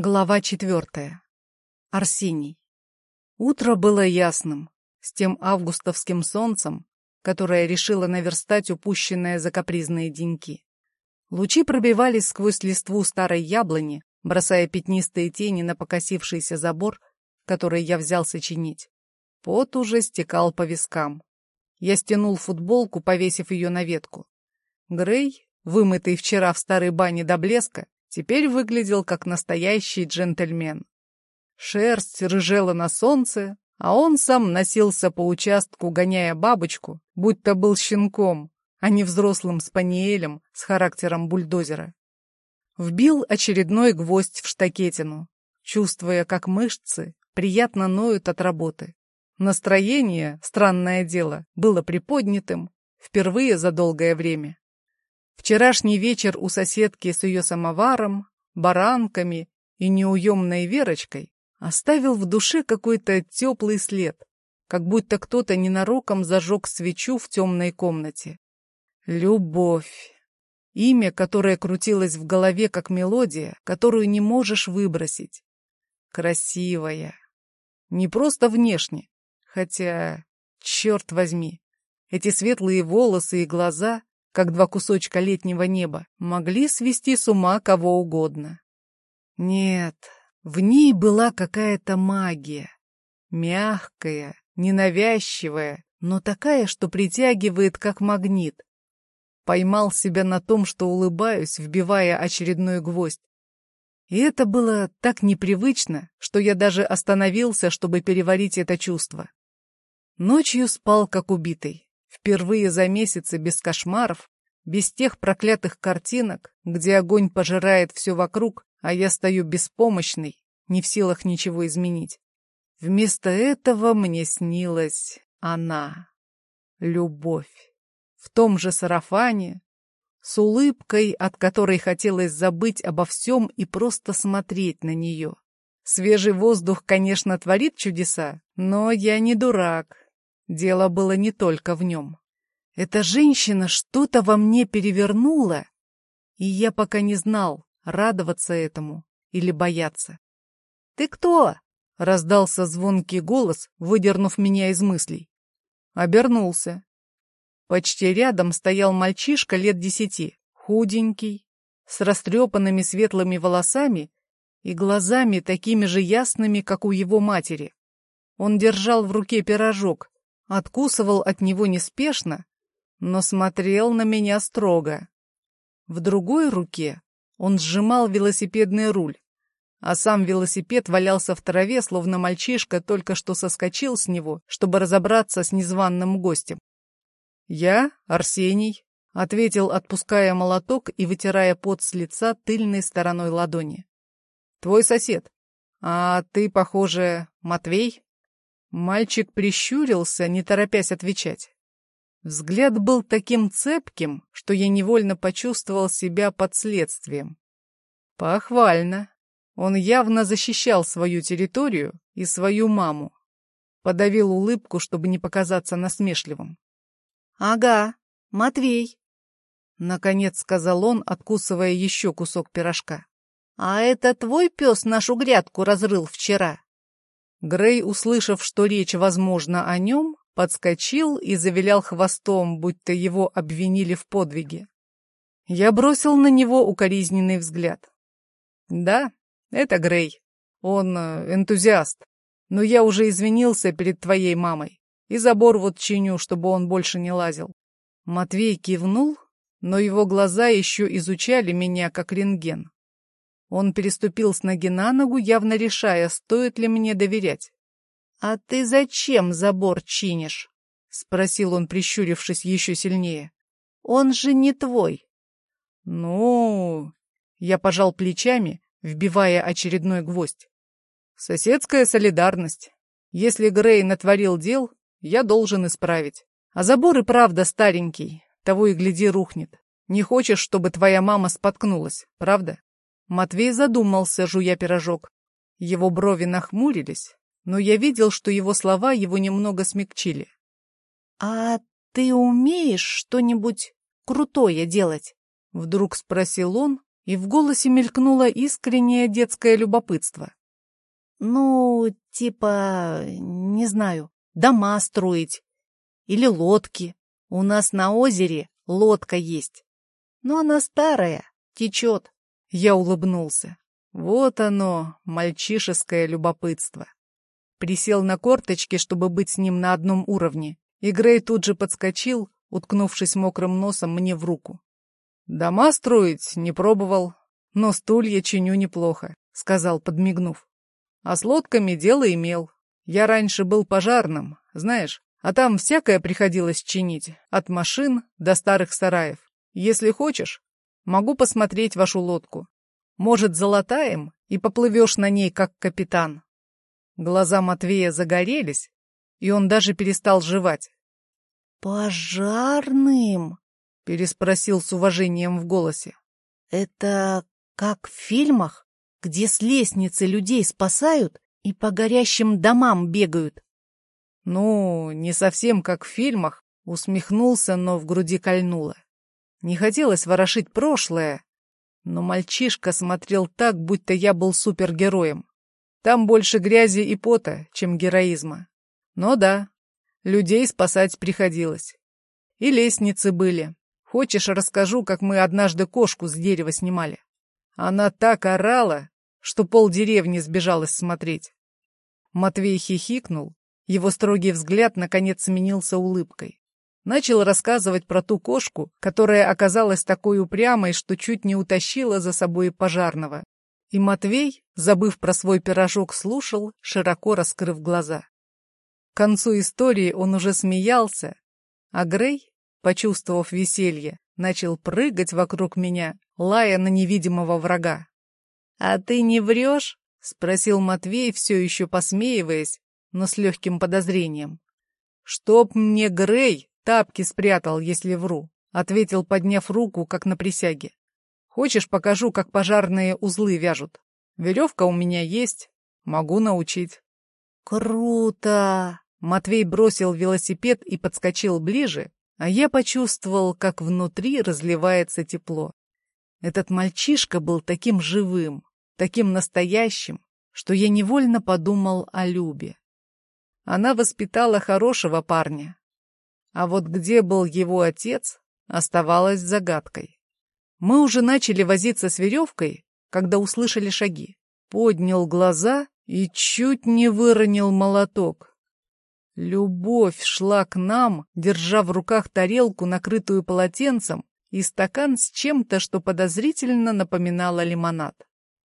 Глава четвертая. Арсений. Утро было ясным, с тем августовским солнцем, которое решило наверстать упущенное за капризные деньки. Лучи пробивались сквозь листву старой яблони, бросая пятнистые тени на покосившийся забор, который я взялся чинить. Пот уже стекал по вискам. Я стянул футболку, повесив ее на ветку. Грей, вымытый вчера в старой бане до блеска, теперь выглядел как настоящий джентльмен. Шерсть рыжела на солнце, а он сам носился по участку, гоняя бабочку, будто был щенком, а не взрослым спаниелем с характером бульдозера. Вбил очередной гвоздь в штакетину, чувствуя, как мышцы приятно ноют от работы. Настроение, странное дело, было приподнятым впервые за долгое время. Вчерашний вечер у соседки с ее самоваром, баранками и неуемной Верочкой оставил в душе какой-то теплый след, как будто кто-то ненароком зажег свечу в темной комнате. Любовь. Имя, которое крутилось в голове как мелодия, которую не можешь выбросить. Красивая. Не просто внешне, хотя, черт возьми, эти светлые волосы и глаза как два кусочка летнего неба, могли свести с ума кого угодно. Нет, в ней была какая-то магия. Мягкая, ненавязчивая, но такая, что притягивает как магнит. Поймал себя на том, что улыбаюсь, вбивая очередной гвоздь. И это было так непривычно, что я даже остановился, чтобы переварить это чувство. Ночью спал как убитый. Впервые за месяцы без кошмаров, без тех проклятых картинок, где огонь пожирает все вокруг, а я стою беспомощный, не в силах ничего изменить. Вместо этого мне снилась она. Любовь. В том же сарафане, с улыбкой, от которой хотелось забыть обо всем и просто смотреть на нее. Свежий воздух, конечно, творит чудеса, но я не дурак, Дело было не только в нем. Эта женщина что-то во мне перевернула, и я пока не знал, радоваться этому или бояться. «Ты кто?» — раздался звонкий голос, выдернув меня из мыслей. Обернулся. Почти рядом стоял мальчишка лет десяти, худенький, с растрепанными светлыми волосами и глазами такими же ясными, как у его матери. Он держал в руке пирожок, откусывал от него неспешно, но смотрел на меня строго. В другой руке он сжимал велосипедный руль, а сам велосипед валялся в траве, словно мальчишка только что соскочил с него, чтобы разобраться с незваным гостем. «Я Арсений», — ответил, отпуская молоток и вытирая пот с лица тыльной стороной ладони. «Твой сосед. А ты, похоже, Матвей?» Мальчик прищурился, не торопясь отвечать. Взгляд был таким цепким, что я невольно почувствовал себя под следствием. Похвально. Он явно защищал свою территорию и свою маму. Подавил улыбку, чтобы не показаться насмешливым. «Ага, Матвей», — наконец сказал он, откусывая еще кусок пирожка. «А это твой пес нашу грядку разрыл вчера?» Грей, услышав, что речь, возможно, о нем, подскочил и завилял хвостом, будто его обвинили в подвиге. Я бросил на него укоризненный взгляд. Да, это Грей. Он э, энтузиаст. Но я уже извинился перед твоей мамой. И забор вот чиню, чтобы он больше не лазил. Матвей кивнул, но его глаза еще изучали меня как рентген. Он переступил с ноги на ногу, явно решая, стоит ли мне доверять. «А ты зачем забор чинишь?» — спросил он, прищурившись еще сильнее. «Он же не твой». «Ну...» — я пожал плечами, вбивая очередной гвоздь. «Соседская солидарность. Если Грей натворил дел, я должен исправить. А забор и правда старенький, того и гляди рухнет. Не хочешь, чтобы твоя мама споткнулась, правда?» Матвей задумался, жуя пирожок. Его брови нахмурились, но я видел, что его слова его немного смягчили. «А ты умеешь что-нибудь крутое делать?» Вдруг спросил он, и в голосе мелькнуло искреннее детское любопытство. «Ну, типа, не знаю, дома строить или лодки. У нас на озере лодка есть, но она старая, течет». Я улыбнулся. Вот оно, мальчишеское любопытство. Присел на корточки, чтобы быть с ним на одном уровне, и Грей тут же подскочил, уткнувшись мокрым носом мне в руку. «Дома строить не пробовал, но стулья чиню неплохо», — сказал, подмигнув. «А с лодками дело имел. Я раньше был пожарным, знаешь, а там всякое приходилось чинить, от машин до старых сараев. Если хочешь, могу посмотреть вашу лодку. Может, золотаем и поплывешь на ней, как капитан». Глаза Матвея загорелись, и он даже перестал жевать. «Пожарным?» — переспросил с уважением в голосе. «Это как в фильмах, где с лестницы людей спасают и по горящим домам бегают?» «Ну, не совсем как в фильмах», — усмехнулся, но в груди кольнуло. Не хотелось ворошить прошлое, но мальчишка смотрел так, будто я был супергероем. Там больше грязи и пота, чем героизма. Но да, Людей спасать приходилось. И лестницы были. Хочешь, расскажу, как мы однажды кошку с дерева снимали? Она так орала, что полдеревни сбежалась смотреть. Матвей хихикнул, его строгий взгляд наконец сменился улыбкой. Начал рассказывать про ту кошку, которая оказалась такой упрямой, что чуть не утащила за собой пожарного. И Матвей, забыв про свой пирожок, слушал, широко раскрыв глаза. К концу истории он уже смеялся, а Грей, почувствовав веселье, начал прыгать вокруг меня, лая на невидимого врага. «А ты не врешь?» — спросил Матвей, все еще посмеиваясь, но с легким подозрением. «Чтоб мне Грей тапки спрятал, если вру», — ответил, подняв руку, как на присяге. «Хочешь, покажу, как пожарные узлы вяжут? Веревка у меня есть, могу научить». «Круто!» Матвей бросил велосипед и подскочил ближе, а я почувствовал, как внутри разливается тепло. Этот мальчишка был таким живым, таким настоящим, что я невольно подумал о Любе. Она воспитала хорошего парня. А вот где был его отец, оставалось загадкой. Мы уже начали возиться с веревкой, когда услышали шаги. Поднял глаза и чуть не выронил молоток. Любовь шла к нам, держа в руках тарелку, накрытую полотенцем, и стакан с чем-то, что подозрительно напоминало лимонад.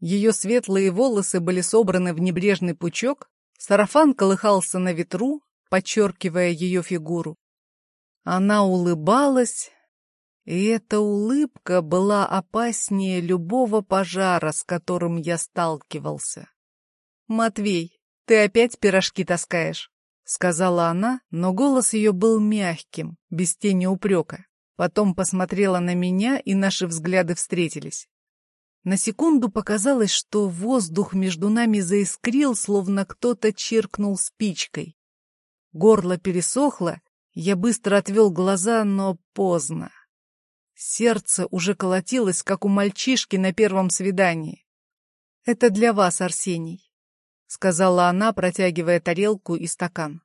Ее светлые волосы были собраны в небрежный пучок, сарафан колыхался на ветру, подчеркивая ее фигуру. Она улыбалась, и эта улыбка была опаснее любого пожара, с которым я сталкивался. «Матвей, ты опять пирожки таскаешь?» — сказала она, но голос ее был мягким, без тени упрека. Потом посмотрела на меня, и наши взгляды встретились. На секунду показалось, что воздух между нами заискрил, словно кто-то чиркнул спичкой. Горло пересохло, я быстро отвел глаза, но поздно. Сердце уже колотилось, как у мальчишки на первом свидании. «Это для вас, Арсений. — сказала она, протягивая тарелку и стакан.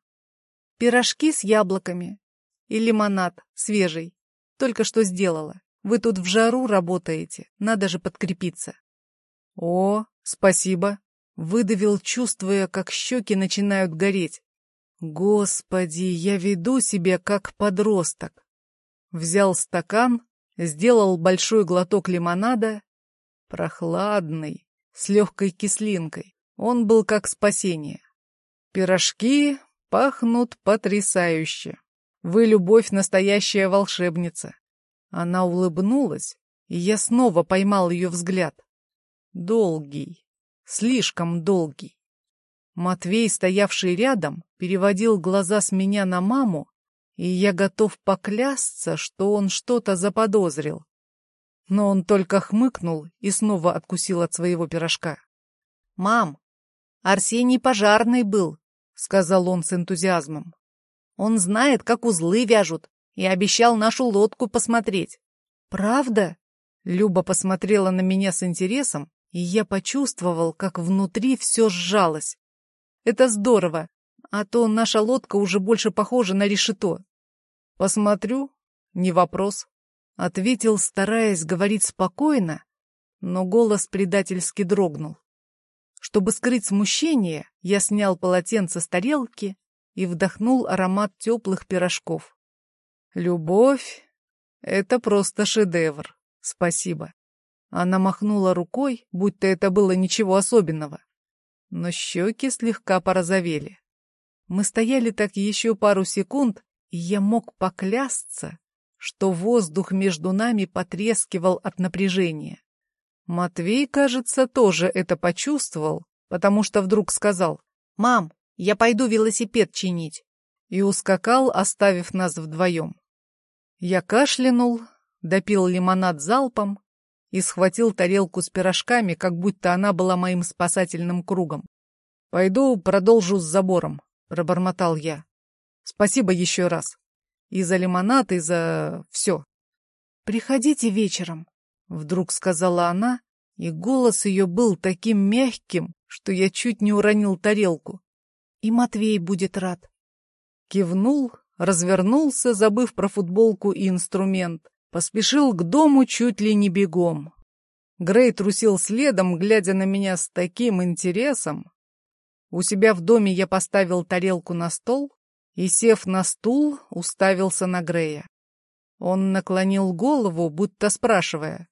«Пирожки с яблоками и лимонад свежий. Только что сделала. Вы тут в жару работаете, надо же подкрепиться». «О, спасибо!» — выдавил, чувствуя, как щеки начинают гореть. «Господи, я веду себя как подросток!» Взял стакан, сделал большой глоток лимонада, прохладный, с легкой кислинкой. Он был как спасение. Пирожки пахнут потрясающе. Вы, любовь, настоящая волшебница. Она улыбнулась, и я снова поймал ее взгляд. Долгий, слишком долгий. Матвей, стоявший рядом, переводил глаза с меня на маму, и я готов поклясться, что он что-то заподозрил. Но он только хмыкнул и снова откусил от своего пирожка. «Мам, Арсений пожарный был», — сказал он с энтузиазмом. «Он знает, как узлы вяжут, и обещал нашу лодку посмотреть». «Правда?» Люба посмотрела на меня с интересом, и я почувствовал, как внутри все сжалось. Это здорово, а то наша лодка уже больше похожа на решето. Посмотрю, не вопрос, — ответил, стараясь говорить спокойно, но голос предательски дрогнул. Чтобы скрыть смущение, я снял полотенце с тарелки и вдохнул аромат теплых пирожков. Любовь — это просто шедевр. Спасибо. Она махнула рукой, будто это было ничего особенного. Но щеки слегка порозовели. Мы стояли так еще пару секунд, и я мог поклясться, что воздух между нами потрескивал от напряжения. Матвей, кажется, тоже это почувствовал, потому что вдруг сказал «Мам, я пойду велосипед чинить» и ускакал, оставив нас вдвоем. Я кашлянул, допил лимонад залпом и схватил тарелку с пирожками, как будто она была моим спасательным кругом. «Пойду продолжу с забором», — пробормотал я. «Спасибо еще раз. И за лимонад, и за все». «Приходите вечером», — вдруг сказала она, и голос ее был таким мягким, что я чуть не уронил тарелку. «И Матвей будет рад». Кивнул, развернулся, забыв про футболку и инструмент, Поспешил к дому чуть ли не бегом. Грей трусил следом, глядя на меня с таким интересом. У себя в доме я поставил тарелку на стол и, сев на стул, уставился на Грея. Он наклонил голову, будто спрашивая.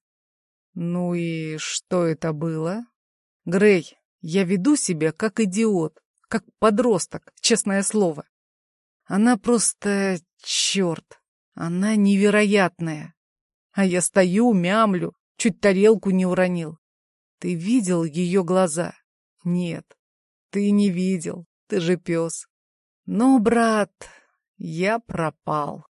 «Ну и что это было?» «Грей, я веду себя как идиот, как подросток, честное слово. Она просто... черт!» Она невероятная. А я стою, мямлю, чуть тарелку не уронил. Ты видел ее глаза? Нет, ты не видел, ты же пес. Но, брат, я пропал.